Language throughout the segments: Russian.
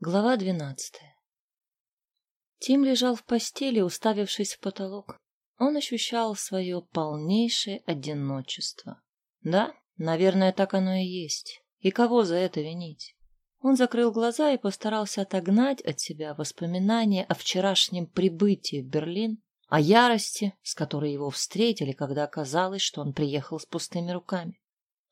Глава двенадцатая. Тим лежал в постели, уставившись в потолок. Он ощущал свое полнейшее одиночество. Да, наверное, так оно и есть. И кого за это винить? Он закрыл глаза и постарался отогнать от себя воспоминания о вчерашнем прибытии в Берлин, о ярости, с которой его встретили, когда оказалось, что он приехал с пустыми руками.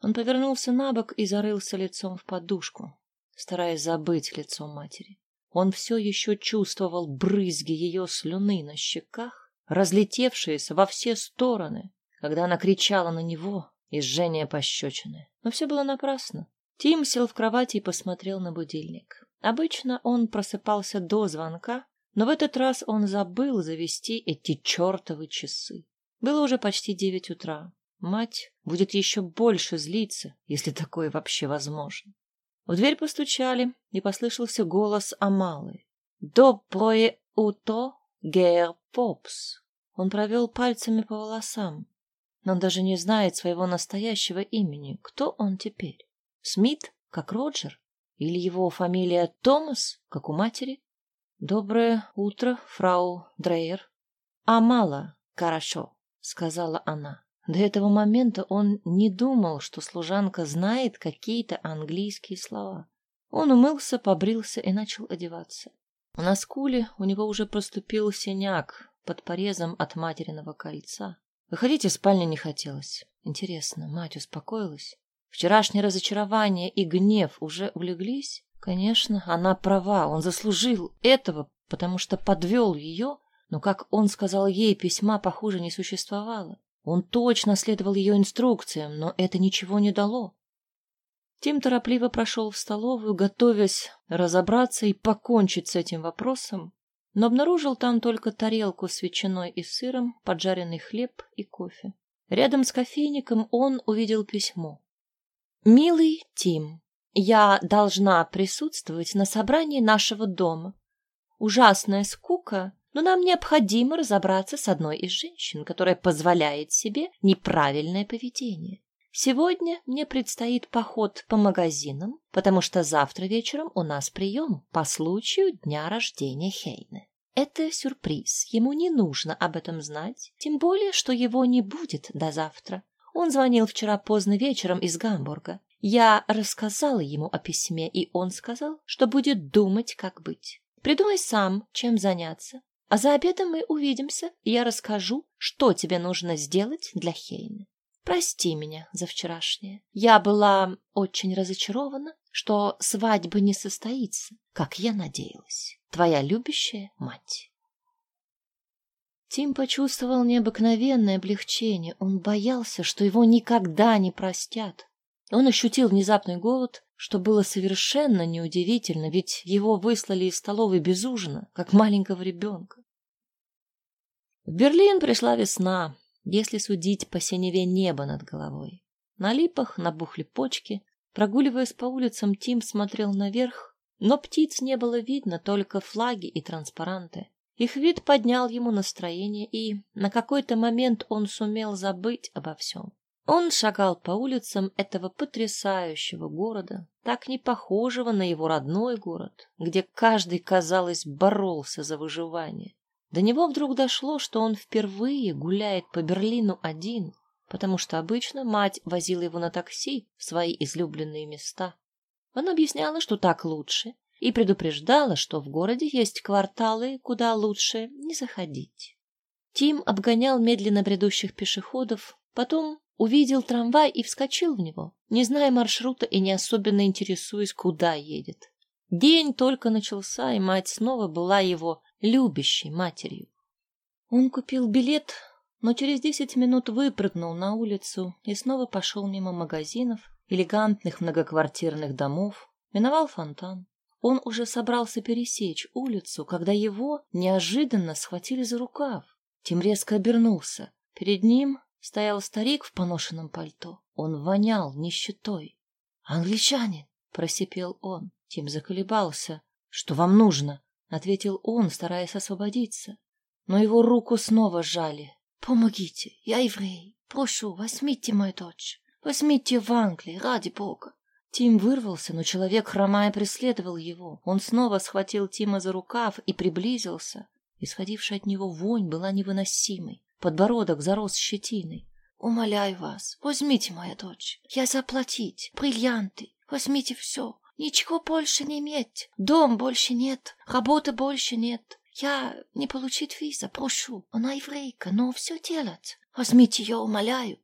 Он повернулся на бок и зарылся лицом в подушку, стараясь забыть лицо матери. Он все еще чувствовал брызги ее слюны на щеках, разлетевшиеся во все стороны, когда она кричала на него и жжение пощечины. Но все было напрасно. Тим сел в кровати и посмотрел на будильник. Обычно он просыпался до звонка, но в этот раз он забыл завести эти чертовы часы. Было уже почти девять утра. Мать будет еще больше злиться, если такое вообще возможно. В дверь постучали, и послышался голос Амалы. «Доброе утро, Гер Попс!» Он провел пальцами по волосам. Он даже не знает своего настоящего имени. Кто он теперь? Смит, как Роджер? Или его фамилия Томас, как у матери? «Доброе утро, фрау Дрейер». «Амала, хорошо», — сказала она. До этого момента он не думал, что служанка знает какие-то английские слова. Он умылся, побрился и начал одеваться. На скуле у него уже проступил синяк под порезом от материного кольца. Выходить из спальни не хотелось. Интересно, мать успокоилась? Вчерашнее разочарование и гнев уже улеглись? Конечно, она права, он заслужил этого, потому что подвел ее, но, как он сказал ей, письма похуже не существовало. Он точно следовал ее инструкциям, но это ничего не дало. Тим торопливо прошел в столовую, готовясь разобраться и покончить с этим вопросом, но обнаружил там только тарелку с ветчиной и сыром, поджаренный хлеб и кофе. Рядом с кофейником он увидел письмо. «Милый Тим, я должна присутствовать на собрании нашего дома. Ужасная скука но нам необходимо разобраться с одной из женщин, которая позволяет себе неправильное поведение. Сегодня мне предстоит поход по магазинам, потому что завтра вечером у нас прием по случаю дня рождения Хейны. Это сюрприз, ему не нужно об этом знать, тем более, что его не будет до завтра. Он звонил вчера поздно вечером из Гамбурга. Я рассказала ему о письме, и он сказал, что будет думать, как быть. Придумай сам, чем заняться. А за обедом мы увидимся, и я расскажу, что тебе нужно сделать для Хейны. Прости меня за вчерашнее. Я была очень разочарована, что свадьба не состоится, как я надеялась. Твоя любящая мать. Тим почувствовал необыкновенное облегчение. Он боялся, что его никогда не простят. Он ощутил внезапный голод, что было совершенно неудивительно, ведь его выслали из столовой без ужина, как маленького ребенка. В Берлин пришла весна, если судить по синеве неба над головой. На липах набухли почки. Прогуливаясь по улицам, Тим смотрел наверх, но птиц не было видно, только флаги и транспаранты. Их вид поднял ему настроение, и на какой-то момент он сумел забыть обо всем. Он шагал по улицам этого потрясающего города, так не похожего на его родной город, где каждый, казалось, боролся за выживание. До него вдруг дошло, что он впервые гуляет по Берлину один, потому что обычно мать возила его на такси в свои излюбленные места. Она объясняла, что так лучше, и предупреждала, что в городе есть кварталы, куда лучше не заходить. Тим обгонял медленно бредущих пешеходов, потом Увидел трамвай и вскочил в него, не зная маршрута и не особенно интересуясь, куда едет. День только начался, и мать снова была его любящей матерью. Он купил билет, но через десять минут выпрыгнул на улицу и снова пошел мимо магазинов, элегантных многоквартирных домов, миновал фонтан. Он уже собрался пересечь улицу, когда его неожиданно схватили за рукав. Тим резко обернулся. Перед ним стоял старик в поношенном пальто. Он вонял нищетой. «Англичанин!» — просипел он. Тим заколебался. «Что вам нужно?» — ответил он, стараясь освободиться. Но его руку снова сжали. «Помогите, я еврей. Прошу, возьмите мою дочь. Возьмите в Англии, ради бога. Тим вырвался, но человек, хромая, преследовал его. Он снова схватил Тима за рукав и приблизился. Исходившая от него вонь была невыносимой. Подбородок зарос щетиной. «Умоляю вас, возьмите мою дочь. Я заплатить. Бриллианты. Возьмите все. Ничего больше не иметь. Дом больше нет. Работы больше нет. Я не получить виза, прошу. Она еврейка, но все делать. Возьмите ее, умоляю.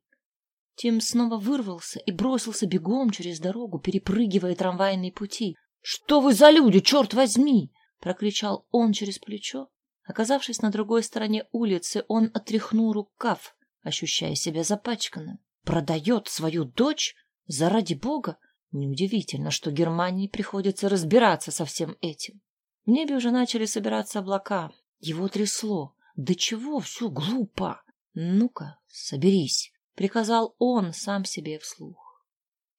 Тим снова вырвался и бросился бегом через дорогу, перепрыгивая трамвайные пути. «Что вы за люди, черт возьми!» — прокричал он через плечо. Оказавшись на другой стороне улицы, он отряхнул рукав, ощущая себя запачканным. «Продает свою дочь? Заради бога!» Неудивительно, что Германии приходится разбираться со всем этим. В небе уже начали собираться облака. Его трясло. Да чего все глупо? Ну-ка, соберись приказал он сам себе вслух.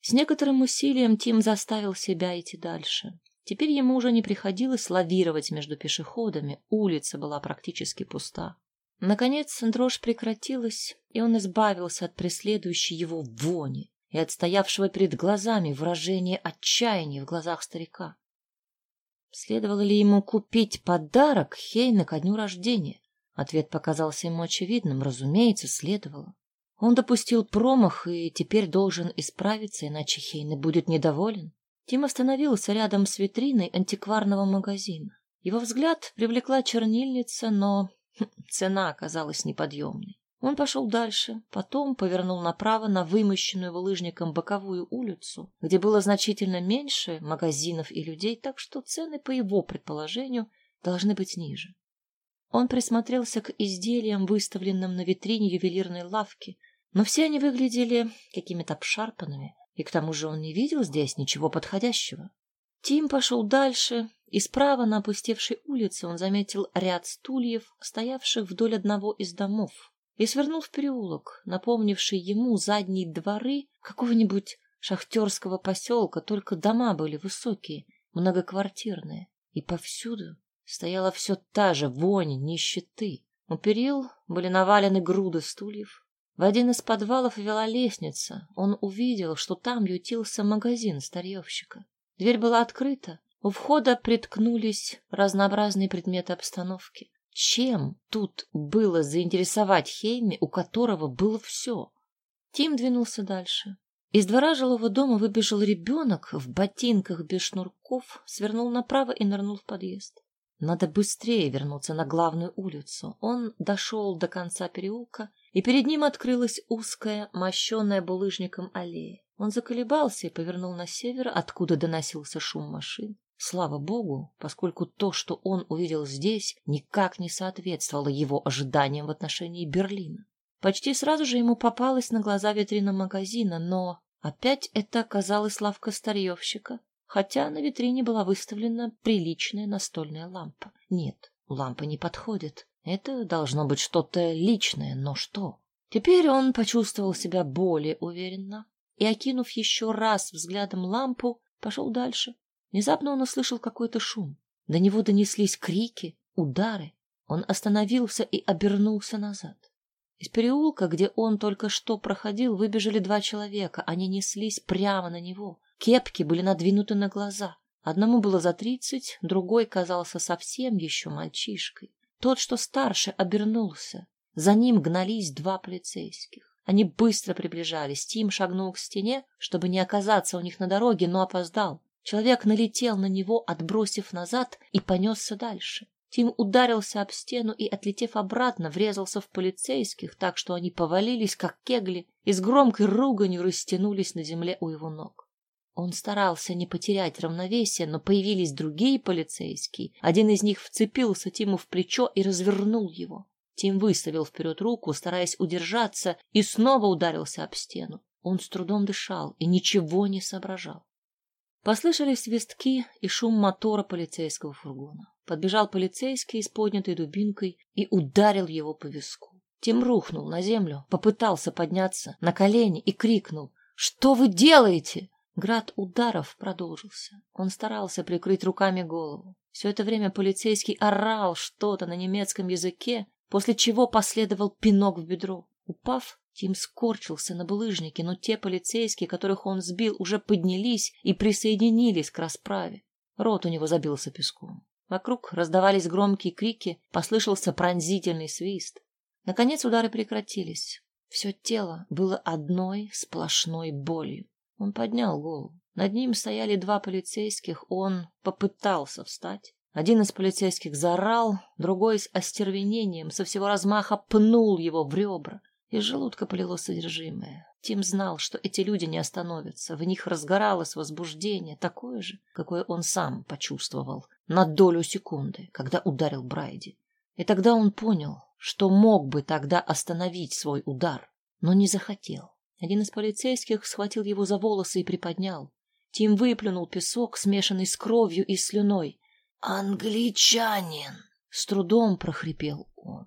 С некоторым усилием Тим заставил себя идти дальше. Теперь ему уже не приходилось лавировать между пешеходами, улица была практически пуста. Наконец дрожь прекратилась, и он избавился от преследующей его вони и отстоявшего перед глазами выражения отчаяния в глазах старика. Следовало ли ему купить подарок Хейна ко дню рождения? Ответ показался ему очевидным, разумеется, следовало. Он допустил промах и теперь должен исправиться, иначе Хейне будет недоволен. Тим остановился рядом с витриной антикварного магазина. Его взгляд привлекла чернильница, но цена оказалась неподъемной. Он пошел дальше, потом повернул направо на вымощенную булыжником боковую улицу, где было значительно меньше магазинов и людей, так что цены, по его предположению, должны быть ниже. Он присмотрелся к изделиям, выставленным на витрине ювелирной лавки, но все они выглядели какими-то обшарпанными, и к тому же он не видел здесь ничего подходящего. Тим пошел дальше, и справа на опустевшей улице он заметил ряд стульев, стоявших вдоль одного из домов, и свернул в переулок, напомнивший ему задние дворы какого-нибудь шахтерского поселка, только дома были высокие, многоквартирные, и повсюду стояла все та же вонь нищеты. У перил были навалены груды стульев. В один из подвалов вела лестница. Он увидел, что там ютился магазин старьевщика. Дверь была открыта. У входа приткнулись разнообразные предметы обстановки. Чем тут было заинтересовать Хейми, у которого было все? Тим двинулся дальше. Из двора жилого дома выбежал ребенок в ботинках без шнурков, свернул направо и нырнул в подъезд. Надо быстрее вернуться на главную улицу. Он дошел до конца переулка, и перед ним открылась узкая, мощенная булыжником аллея. Он заколебался и повернул на север, откуда доносился шум машин. Слава богу, поскольку то, что он увидел здесь, никак не соответствовало его ожиданиям в отношении Берлина. Почти сразу же ему попалась на глаза витрина магазина, но опять это оказалась лавка старьевщика, хотя на витрине была выставлена приличная настольная лампа. Нет, лампа не подходит. Это должно быть что-то личное, но что? Теперь он почувствовал себя более уверенно и, окинув еще раз взглядом лампу, пошел дальше. Внезапно он услышал какой-то шум. До него донеслись крики, удары. Он остановился и обернулся назад. Из переулка, где он только что проходил, выбежали два человека. Они неслись прямо на него. Кепки были надвинуты на глаза. Одному было за тридцать, другой казался совсем еще мальчишкой. Тот, что старше, обернулся. За ним гнались два полицейских. Они быстро приближались. Тим шагнул к стене, чтобы не оказаться у них на дороге, но опоздал. Человек налетел на него, отбросив назад, и понесся дальше. Тим ударился об стену и, отлетев обратно, врезался в полицейских, так что они повалились, как кегли, и с громкой руганью растянулись на земле у его ног. Он старался не потерять равновесие, но появились другие полицейские. Один из них вцепился Тиму в плечо и развернул его. Тим выставил вперед руку, стараясь удержаться, и снова ударился об стену. Он с трудом дышал и ничего не соображал. Послышались свистки и шум мотора полицейского фургона. Подбежал полицейский с поднятой дубинкой и ударил его по виску. Тим рухнул на землю, попытался подняться на колени и крикнул «Что вы делаете?» Град ударов продолжился. Он старался прикрыть руками голову. Все это время полицейский орал что-то на немецком языке, после чего последовал пинок в бедро. Упав, Тим скорчился на булыжнике, но те полицейские, которых он сбил, уже поднялись и присоединились к расправе. Рот у него забился песком. Вокруг раздавались громкие крики, послышался пронзительный свист. Наконец удары прекратились. Все тело было одной сплошной болью. Он поднял голову. Над ним стояли два полицейских, он попытался встать. Один из полицейских заорал, другой с остервенением со всего размаха пнул его в ребра. Из желудка полило содержимое. Тим знал, что эти люди не остановятся. В них разгоралось возбуждение, такое же, какое он сам почувствовал на долю секунды, когда ударил Брайди. И тогда он понял, что мог бы тогда остановить свой удар, но не захотел. Один из полицейских схватил его за волосы и приподнял. Тим выплюнул песок, смешанный с кровью и слюной. «Англичанин!» — с трудом прохрипел он.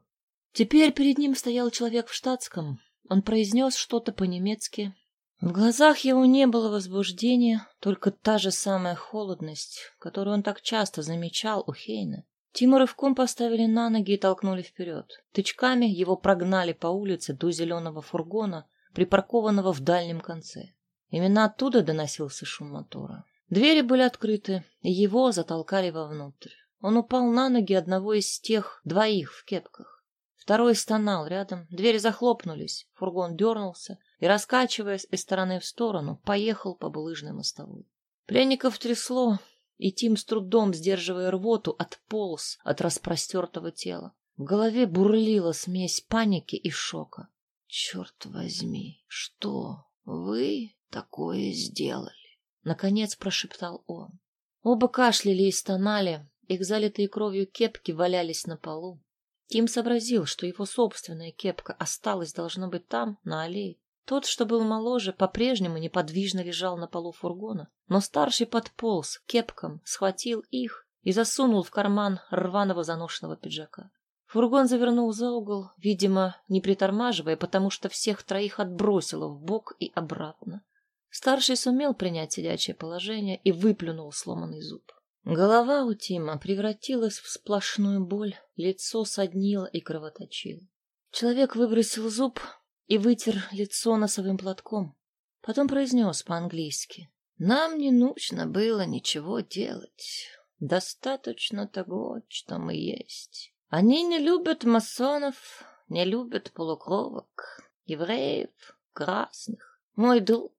Теперь перед ним стоял человек в штатском. Он произнес что-то по-немецки. В глазах его не было возбуждения, только та же самая холодность, которую он так часто замечал у Хейна. Тима рывком поставили на ноги и толкнули вперед. Тычками его прогнали по улице до зеленого фургона, припаркованного в дальнем конце. Именно оттуда доносился шум мотора. Двери были открыты, и его затолкали вовнутрь. Он упал на ноги одного из тех двоих в кепках. Второй стонал рядом, двери захлопнулись, фургон дернулся и, раскачиваясь из стороны в сторону, поехал по булыжной мостовой. Пленников трясло, и Тим с трудом, сдерживая рвоту, отполз от распростертого тела. В голове бурлила смесь паники и шока. «Черт возьми, что вы такое сделали?» Наконец прошептал он. Оба кашляли и стонали, их залитые кровью кепки валялись на полу. Тим сообразил, что его собственная кепка осталась, должно быть, там, на аллее. Тот, что был моложе, по-прежнему неподвижно лежал на полу фургона, но старший подполз кепкам, схватил их и засунул в карман рваного заношенного пиджака. Фургон завернул за угол, видимо, не притормаживая, потому что всех троих отбросило в бок и обратно. Старший сумел принять сидячее положение и выплюнул сломанный зуб. Голова у Тима превратилась в сплошную боль, лицо соднило и кровоточило. Человек выбросил зуб и вытер лицо носовым платком. Потом произнес по-английски. «Нам не нужно было ничего делать. Достаточно того, что мы есть. Они не любят масонов, не любят полукровок, евреев, красных. Мой друг,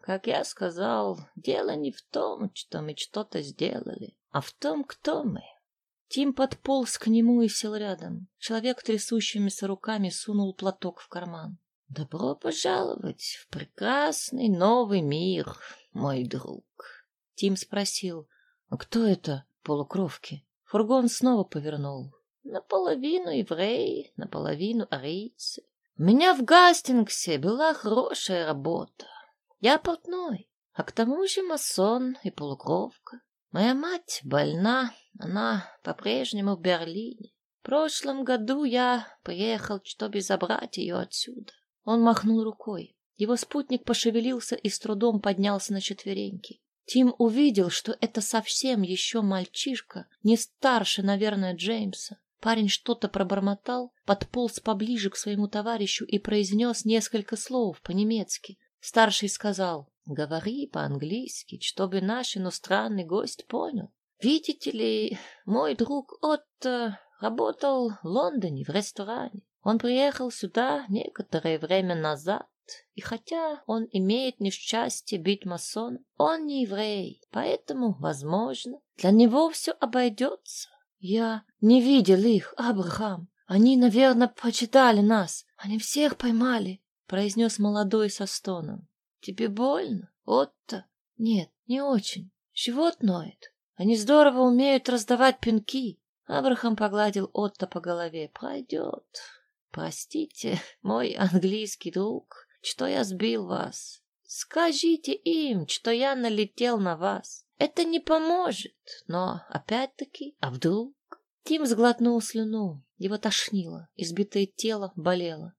как я сказал, дело не в том, что мы что-то сделали, а в том, кто мы. Тим подполз к нему и сел рядом. Человек трясущимися руками сунул платок в карман. «Добро пожаловать в прекрасный новый мир, мой друг!» Тим спросил, «А кто это, полукровки?» Фургон снова повернул. «Наполовину евреи, наполовину арийцы. У меня в Гастингсе была хорошая работа. Я портной, а к тому же масон и полукровка. Моя мать больна, она по-прежнему в Берлине. В прошлом году я приехал, чтобы забрать ее отсюда. Он махнул рукой. Его спутник пошевелился и с трудом поднялся на четвереньки. Тим увидел, что это совсем еще мальчишка, не старше, наверное, Джеймса. Парень что-то пробормотал, подполз поближе к своему товарищу и произнес несколько слов по-немецки. Старший сказал, говори по-английски, чтобы наш иностранный гость понял. Видите ли, мой друг Отто работал в Лондоне в ресторане. Он приехал сюда некоторое время назад, и хотя он имеет несчастье быть масоном, он не еврей, поэтому, возможно, для него все обойдется. Я не видел их, Абрахам. Они, наверное, почитали нас. Они всех поймали произнес молодой со стоном. Тебе больно, Отто? Нет, не очень. Живот ноет. Они здорово умеют раздавать пинки. Абрахам погладил Отто по голове. Пройдет. Простите, мой английский друг, что я сбил вас. Скажите им, что я налетел на вас. Это не поможет, но опять-таки, а вдруг? Тим сглотнул слюну. Его тошнило, избитое тело болело.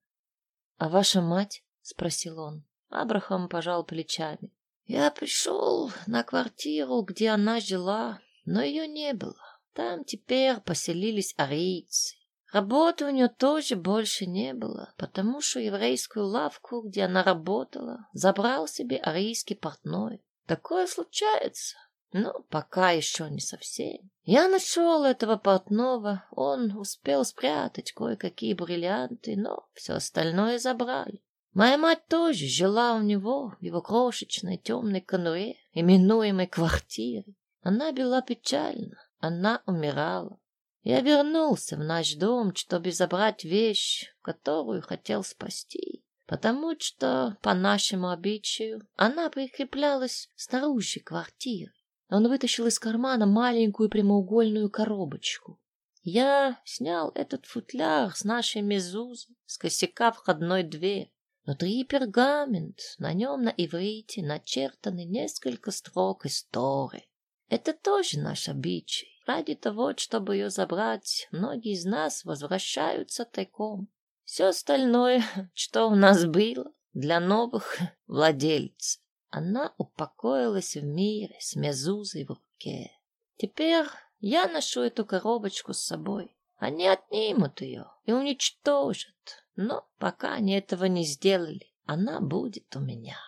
А ваша мать? спросил он. Абрахам пожал плечами. Я пришел на квартиру, где она жила, но ее не было. Там теперь поселились арийцы. Работы у нее тоже больше не было, потому что еврейскую лавку, где она работала, забрал себе арийский портной. Такое случается, но пока еще не совсем. Я нашел этого портного, он успел спрятать кое-какие бриллианты, но все остальное забрали. Моя мать тоже жила у него в его крошечной темной конуре, именуемой квартирой. Она была печальна, она умирала. Я вернулся в наш дом, чтобы забрать вещь, которую хотел спасти, потому что, по нашему обычаю, она прикреплялась снаружи квартиры. Он вытащил из кармана маленькую прямоугольную коробочку. Я снял этот футляр с нашей мезузы, с косяка входной двери. Внутри пергамент, на нем на иврите начертаны несколько строк истории. Это тоже наш обычай. Ради того, чтобы ее забрать, многие из нас возвращаются тайком. Все остальное, что у нас было, для новых владельцев. Она упокоилась в мире с мезузой в руке. Теперь я ношу эту коробочку с собой. Они отнимут ее и уничтожат. Но пока они этого не сделали, она будет у меня.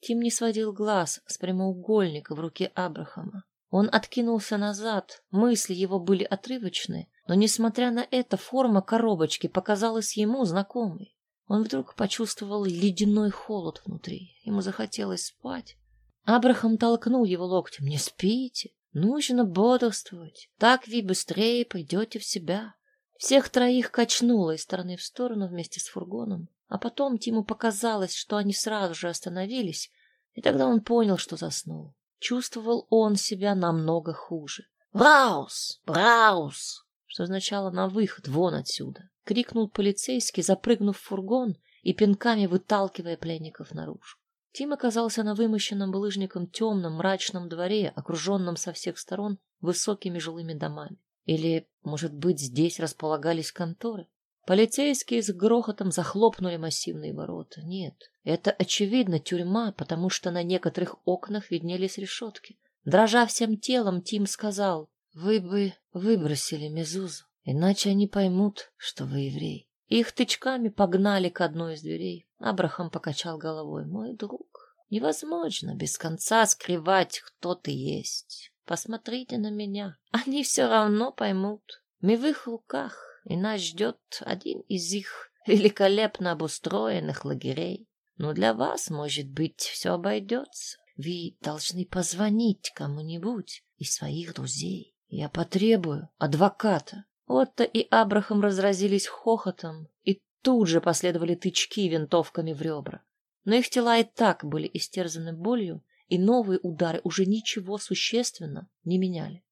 Тим не сводил глаз с прямоугольника в руке Абрахама. Он откинулся назад, мысли его были отрывочны, но, несмотря на это, форма коробочки показалась ему знакомой. Он вдруг почувствовал ледяной холод внутри. Ему захотелось спать. Абрахам толкнул его локтем. «Не спите, нужно бодрствовать. Так вы быстрее придете в себя». Всех троих качнуло из стороны в сторону вместе с фургоном, а потом Тиму показалось, что они сразу же остановились, и тогда он понял, что заснул чувствовал он себя намного хуже. «Браус! Браус!» что означало «на выход, вон отсюда!» — крикнул полицейский, запрыгнув в фургон и пинками выталкивая пленников наружу. Тим оказался на вымощенном булыжником темном мрачном дворе, окруженном со всех сторон высокими жилыми домами. Или, может быть, здесь располагались конторы? Полицейские с грохотом захлопнули массивные ворота. Нет, это, очевидно, тюрьма, потому что на некоторых окнах виднелись решетки. Дрожа всем телом, Тим сказал, «Вы бы выбросили Мезузу, иначе они поймут, что вы еврей». Их тычками погнали к одной из дверей. Абрахам покачал головой. «Мой друг, невозможно без конца скрывать, кто ты есть. Посмотрите на меня, они все равно поймут. В их руках» и нас ждет один из их великолепно обустроенных лагерей. Но для вас, может быть, все обойдется. Вы должны позвонить кому-нибудь из своих друзей. Я потребую адвоката. Отто и Абрахам разразились хохотом, и тут же последовали тычки винтовками в ребра. Но их тела и так были истерзаны болью, и новые удары уже ничего существенно не меняли.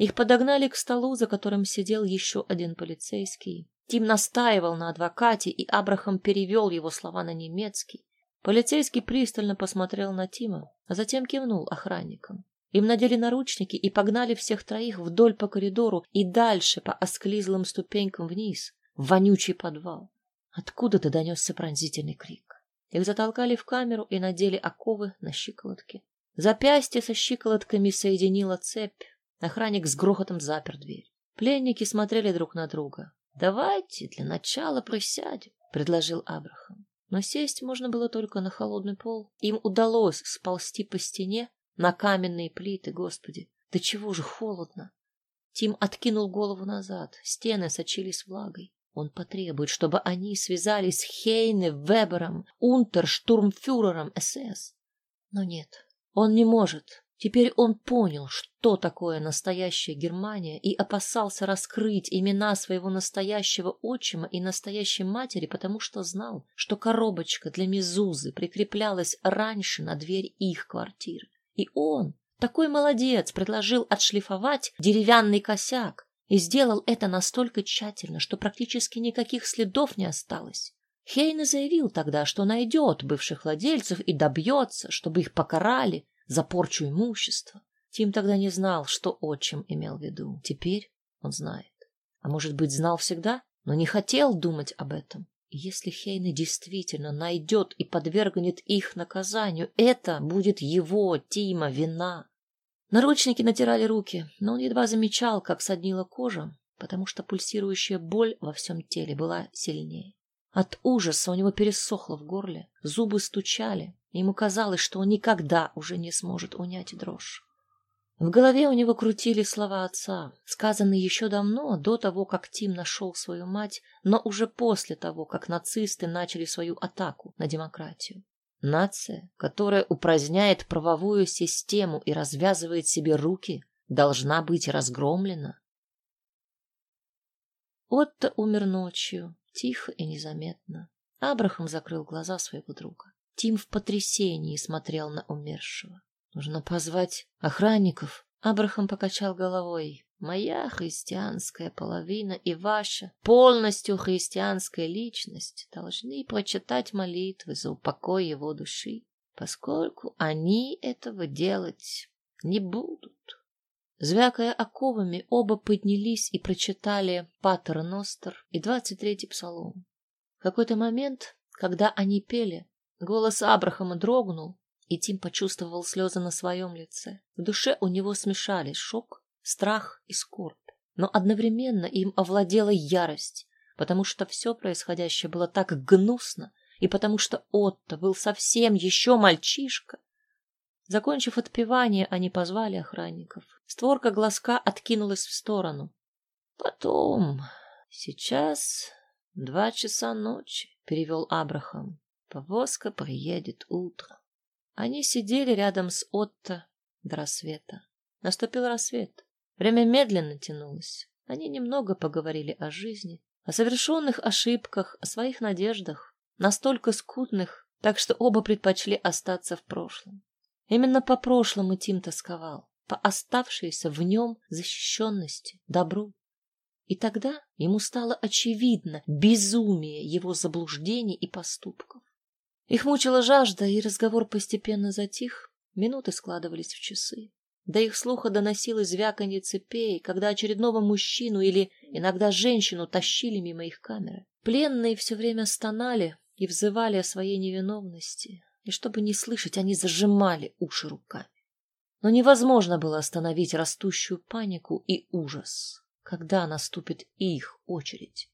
Их подогнали к столу, за которым сидел еще один полицейский. Тим настаивал на адвокате, и Абрахам перевел его слова на немецкий. Полицейский пристально посмотрел на Тима, а затем кивнул охранникам. Им надели наручники и погнали всех троих вдоль по коридору и дальше по осклизлым ступенькам вниз, в вонючий подвал. Откуда-то донесся пронзительный крик. Их затолкали в камеру и надели оковы на щиколотки. Запястье со щиколотками соединила цепь, Охранник с грохотом запер дверь. Пленники смотрели друг на друга. «Давайте для начала присядем», — предложил Абрахам. Но сесть можно было только на холодный пол. Им удалось сползти по стене на каменные плиты, господи. Да чего же холодно! Тим откинул голову назад. Стены сочились влагой. Он потребует, чтобы они связались с Хейне, Вебером, унтерштурмфюрером СС. Но нет, он не может. Теперь он понял, что такое настоящая Германия, и опасался раскрыть имена своего настоящего отчима и настоящей матери, потому что знал, что коробочка для мезузы прикреплялась раньше на дверь их квартиры. И он, такой молодец, предложил отшлифовать деревянный косяк и сделал это настолько тщательно, что практически никаких следов не осталось. Хейне заявил тогда, что найдет бывших владельцев и добьется, чтобы их покарали, за порчу имущества. Тим тогда не знал, что отчим имел в виду. Теперь он знает. А может быть, знал всегда, но не хотел думать об этом. И если Хейна действительно найдет и подвергнет их наказанию, это будет его, Тима, вина. Наручники натирали руки, но он едва замечал, как соднила кожа, потому что пульсирующая боль во всем теле была сильнее. От ужаса у него пересохло в горле, зубы стучали, ему казалось, что он никогда уже не сможет унять дрожь. В голове у него крутили слова отца, сказанные еще давно, до того, как Тим нашел свою мать, но уже после того, как нацисты начали свою атаку на демократию. Нация, которая упраздняет правовую систему и развязывает себе руки, должна быть разгромлена. Отто умер ночью, тихо и незаметно. Абрахам закрыл глаза своего друга. Тим в потрясении смотрел на умершего. Нужно позвать охранников. Абрахам покачал головой. Моя христианская половина и ваша полностью христианская личность должны прочитать молитвы за упокой его души, поскольку они этого делать не будут. Звякая оковами, оба поднялись и прочитали Патер Ностер и двадцать третий псалом. В какой-то момент, когда они пели, голос Абрахама дрогнул, и Тим почувствовал слезы на своем лице. В душе у него смешались шок, страх и скорбь. Но одновременно им овладела ярость, потому что все происходящее было так гнусно, и потому что Отто был совсем еще мальчишка. Закончив отпевание, они позвали охранников. Створка глазка откинулась в сторону. Потом, сейчас два часа ночи, перевел Абрахам. Повозка приедет утром. Они сидели рядом с Отто до рассвета. Наступил рассвет. Время медленно тянулось. Они немного поговорили о жизни, о совершенных ошибках, о своих надеждах, настолько скудных, так что оба предпочли остаться в прошлом. Именно по прошлому Тим тосковал, по оставшейся в нем защищенности, добру. И тогда ему стало очевидно безумие его заблуждений и поступков. Их мучила жажда, и разговор постепенно затих. Минуты складывались в часы. До их слуха доносилось звяканье цепей, когда очередного мужчину или иногда женщину тащили мимо их камеры. Пленные все время стонали и взывали о своей невиновности, и чтобы не слышать, они зажимали уши руками. Но невозможно было остановить растущую панику и ужас, когда наступит их очередь.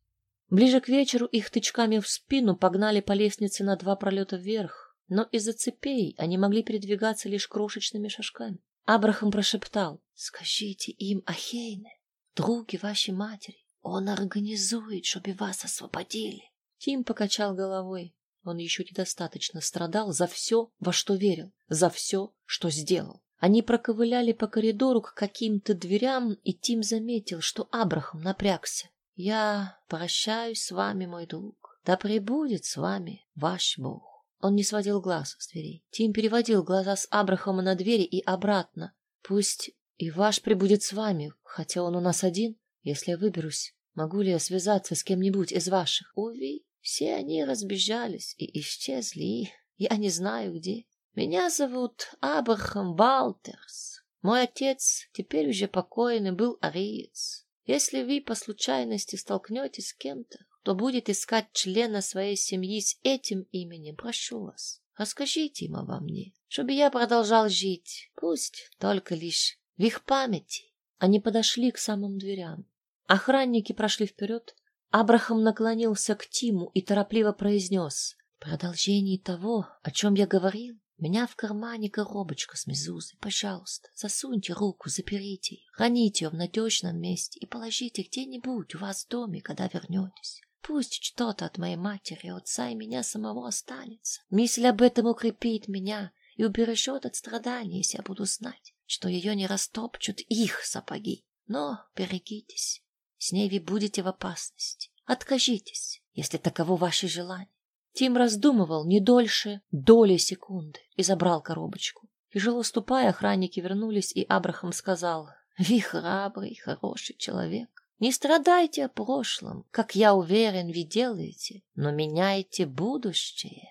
Ближе к вечеру их тычками в спину погнали по лестнице на два пролета вверх, но из-за цепей они могли передвигаться лишь крошечными шажками. Абрахам прошептал, «Скажите им о Хейне, друге вашей матери. Он организует, чтобы вас освободили». Тим покачал головой. Он еще недостаточно страдал за все, во что верил, за все, что сделал. Они проковыляли по коридору к каким-то дверям, и Тим заметил, что Абрахам напрягся. Я прощаюсь с вами, мой друг. Да пребудет с вами ваш Бог. Он не сводил глаз с дверей. Тим переводил глаза с Абрахама на двери и обратно. Пусть и ваш прибудет с вами, хотя он у нас один. Если я выберусь, могу ли я связаться с кем-нибудь из ваших? Уви, все они разбежались и исчезли, я не знаю где. Меня зовут Абрахам Балтерс. Мой отец, теперь уже покойный, был ариец. Если вы по случайности столкнетесь с кем-то, кто будет искать члена своей семьи с этим именем, прошу вас, расскажите им обо мне, чтобы я продолжал жить, пусть только лишь в их памяти. Они подошли к самым дверям. Охранники прошли вперед. Абрахам наклонился к Тиму и торопливо произнес. В продолжении того, о чем я говорил, меня в кармане коробочка с мезузой. Пожалуйста, засуньте руку, заперите ее, храните ее в надежном месте и положите где-нибудь у вас в доме, когда вернетесь. Пусть что-то от моей матери, отца и меня самого останется. Мысль об этом укрепит меня и убережет от страданий, если я буду знать, что ее не растопчут их сапоги. Но берегитесь, с ней вы будете в опасности. Откажитесь, если таково ваше желание. Тим раздумывал не дольше доли секунды и забрал коробочку. Тяжело ступая, охранники вернулись, и Абрахам сказал, «Вы храбрый, хороший человек. Не страдайте о прошлом, как я уверен, вы делаете, но меняйте будущее».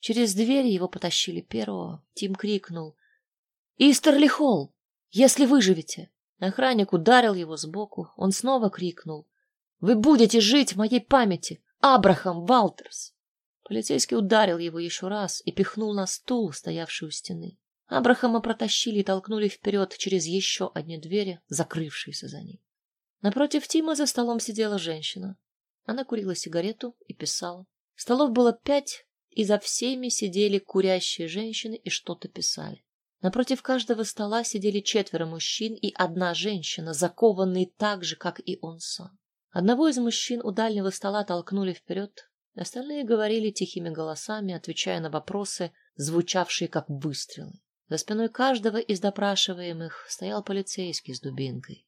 Через дверь его потащили первого. Тим крикнул, «Истерли Холл, если выживете!» Охранник ударил его сбоку. Он снова крикнул, «Вы будете жить в моей памяти! Абрахам Валтерс. Полицейский ударил его еще раз и пихнул на стул, стоявший у стены. Абрахама протащили и толкнули вперед через еще одни двери, закрывшиеся за ним. Напротив Тима за столом сидела женщина. Она курила сигарету и писала. Столов было пять, и за всеми сидели курящие женщины и что-то писали. Напротив каждого стола сидели четверо мужчин и одна женщина, закованные так же, как и он сам. Одного из мужчин у дальнего стола толкнули вперед, остальные говорили тихими голосами, отвечая на вопросы, звучавшие как выстрелы. За спиной каждого из допрашиваемых стоял полицейский с дубинкой.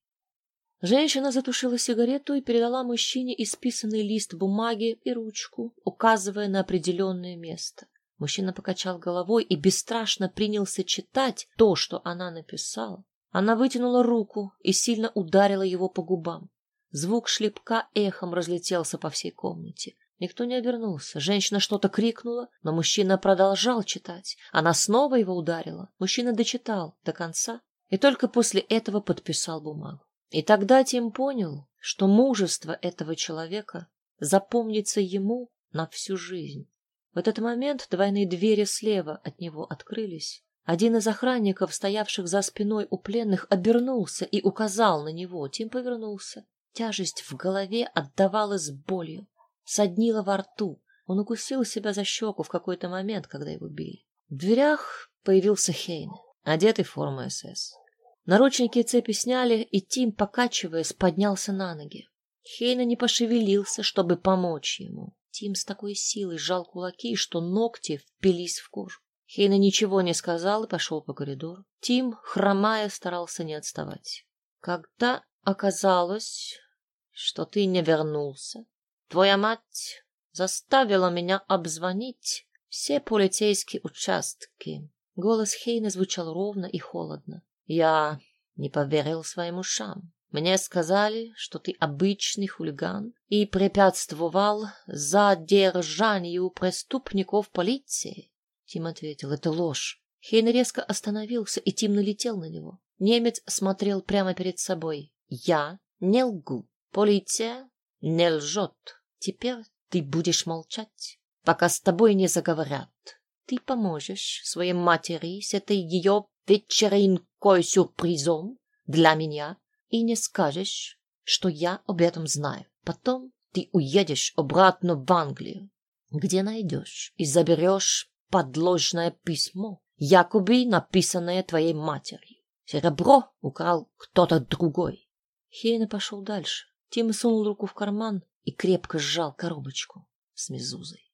Женщина затушила сигарету и передала мужчине исписанный лист бумаги и ручку, указывая на определенное место. Мужчина покачал головой и бесстрашно принялся читать то, что она написала. Она вытянула руку и сильно ударила его по губам. Звук шлепка эхом разлетелся по всей комнате. Никто не обернулся. Женщина что-то крикнула, но мужчина продолжал читать. Она снова его ударила. Мужчина дочитал до конца и только после этого подписал бумагу. И тогда Тим понял, что мужество этого человека запомнится ему на всю жизнь. В этот момент двойные двери слева от него открылись. Один из охранников, стоявших за спиной у пленных, обернулся и указал на него. Тим повернулся. Тяжесть в голове отдавалась болью, соднила во рту. Он укусил себя за щеку в какой-то момент, когда его били. В дверях появился Хейн, одетый в форму СС. Наручники и цепи сняли, и Тим, покачиваясь, поднялся на ноги. Хейна не пошевелился, чтобы помочь ему. Тим с такой силой сжал кулаки, что ногти впились в кожу. Хейна ничего не сказал и пошел по коридору. Тим, хромая, старался не отставать. Когда оказалось, что ты не вернулся, твоя мать заставила меня обзвонить все полицейские участки. Голос Хейна звучал ровно и холодно. Я не поверил своим ушам. Мне сказали, что ты обычный хулиган и препятствовал задержанию преступников полиции. Тим ответил, это ложь. Хейн резко остановился, и Тим налетел на него. Немец смотрел прямо перед собой. Я не лгу. Полиция не лжет. Теперь ты будешь молчать, пока с тобой не заговорят. Ты поможешь своей матери с этой ее вечеринкой-сюрпризом для меня и не скажешь, что я об этом знаю. Потом ты уедешь обратно в Англию, где найдешь и заберешь подложное письмо, якобы написанное твоей матерью. Серебро украл кто-то другой. Хейна пошел дальше. Тим сунул руку в карман и крепко сжал коробочку с мезузой.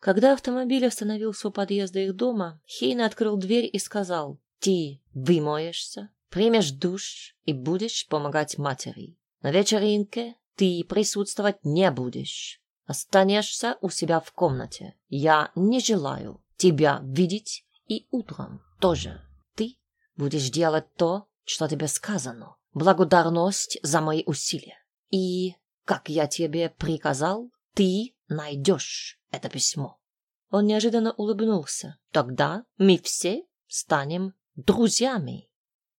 Когда автомобиль остановился у подъезда их дома, Хейна открыл дверь и сказал, «Ты вымоешься, примешь душ и будешь помогать матери. На вечеринке ты присутствовать не будешь. Останешься у себя в комнате. Я не желаю тебя видеть и утром тоже. Ты будешь делать то, что тебе сказано. Благодарность за мои усилия. И, как я тебе приказал, ты найдешь это письмо. Он неожиданно улыбнулся. Тогда мы все станем друзьями.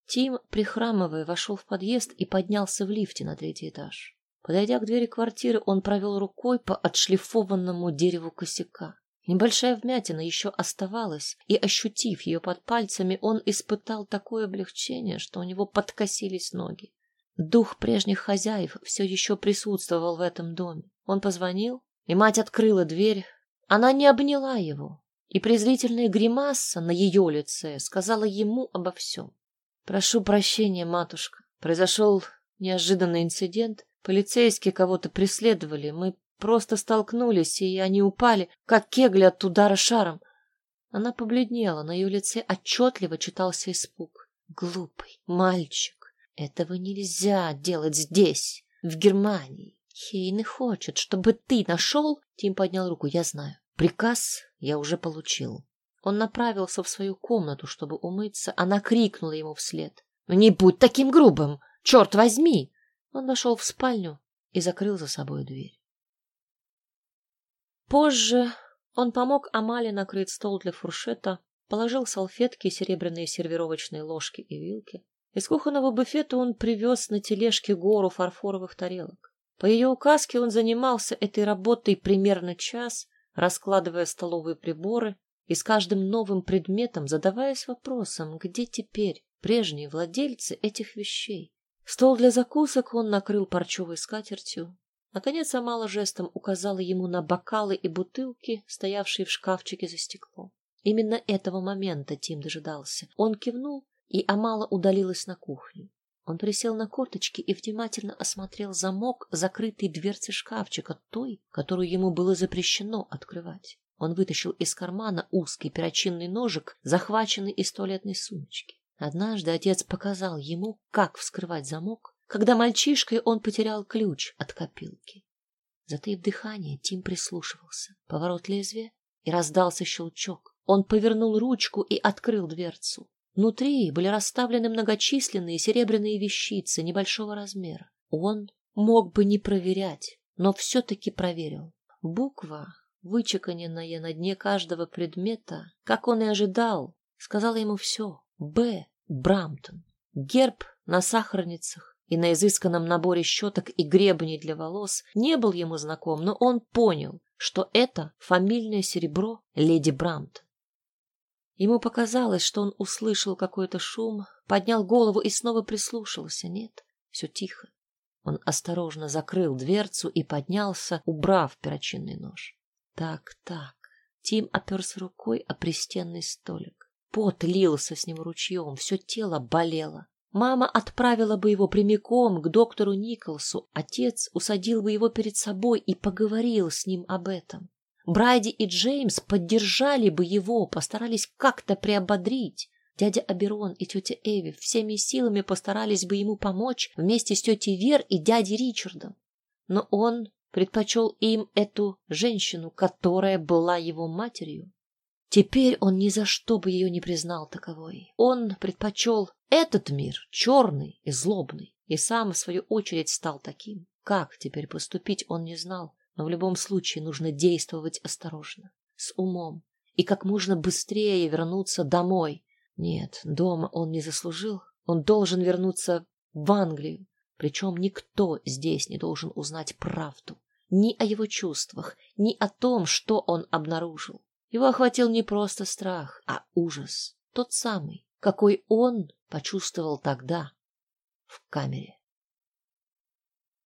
Тим, прихрамывая, вошел в подъезд и поднялся в лифте на третий этаж. Подойдя к двери квартиры, он провел рукой по отшлифованному дереву косяка. Небольшая вмятина еще оставалась, и, ощутив ее под пальцами, он испытал такое облегчение, что у него подкосились ноги. Дух прежних хозяев все еще присутствовал в этом доме. Он позвонил, и мать открыла дверь. Она не обняла его, и презрительная гримаса на ее лице сказала ему обо всем. Прошу прощения, матушка. Произошел неожиданный инцидент. Полицейские кого-то преследовали. Мы просто столкнулись, и они упали, как кегли от удара шаром. Она побледнела, на ее лице отчетливо читался испуг. Глупый мальчик. Этого нельзя делать здесь, в Германии. Хейн хочет, чтобы ты нашел... Тим поднял руку. Я знаю. Приказ я уже получил. Он направился в свою комнату, чтобы умыться. Она крикнула ему вслед. «Ну, «Не будь таким грубым! Черт возьми!» Он вошел в спальню и закрыл за собой дверь. Позже он помог Амале накрыть стол для фуршета, положил салфетки, серебряные сервировочные ложки и вилки. Из кухонного буфета он привез на тележке гору фарфоровых тарелок. По ее указке он занимался этой работой примерно час, раскладывая столовые приборы, и с каждым новым предметом задаваясь вопросом, где теперь прежние владельцы этих вещей. Стол для закусок он накрыл парчевой скатертью. Наконец Амала жестом указала ему на бокалы и бутылки, стоявшие в шкафчике за стеклом. Именно этого момента Тим дожидался. Он кивнул, и Амала удалилась на кухню. Он присел на корточки и внимательно осмотрел замок закрытой дверцы шкафчика, той, которую ему было запрещено открывать. Он вытащил из кармана узкий перочинный ножик, захваченный из туалетной сумочки. Однажды отец показал ему, как вскрывать замок, когда мальчишкой он потерял ключ от копилки. Затаив дыхание, Тим прислушивался. Поворот лезвия, и раздался щелчок. Он повернул ручку и открыл дверцу. Внутри были расставлены многочисленные серебряные вещицы небольшого размера. Он мог бы не проверять, но все-таки проверил. Буква, вычеканенная на дне каждого предмета, как он и ожидал, сказала ему все. Б. Брамтон. Герб на сахарницах и на изысканном наборе щеток и гребней для волос не был ему знаком, но он понял, что это фамильное серебро леди Брамтон. Ему показалось, что он услышал какой-то шум, поднял голову и снова прислушался. Нет, все тихо. Он осторожно закрыл дверцу и поднялся, убрав перочинный нож. Так, так. Тим оперся рукой о пристенный столик. Пот лился с него ручьем, все тело болело. Мама отправила бы его прямиком к доктору Николсу, отец усадил бы его перед собой и поговорил с ним об этом. Брайди и Джеймс поддержали бы его, постарались как-то приободрить. Дядя Аберон и тетя Эви всеми силами постарались бы ему помочь вместе с тетей Вер и дядей Ричардом. Но он предпочел им эту женщину, которая была его матерью. Теперь он ни за что бы ее не признал таковой. Он предпочел этот мир, черный и злобный, и сам, в свою очередь, стал таким. Как теперь поступить, он не знал, но в любом случае нужно действовать осторожно, с умом, и как можно быстрее вернуться домой. Нет, дома он не заслужил, он должен вернуться в Англию, причем никто здесь не должен узнать правду, ни о его чувствах, ни о том, что он обнаружил. Его охватил не просто страх, а ужас, тот самый, какой он почувствовал тогда в камере.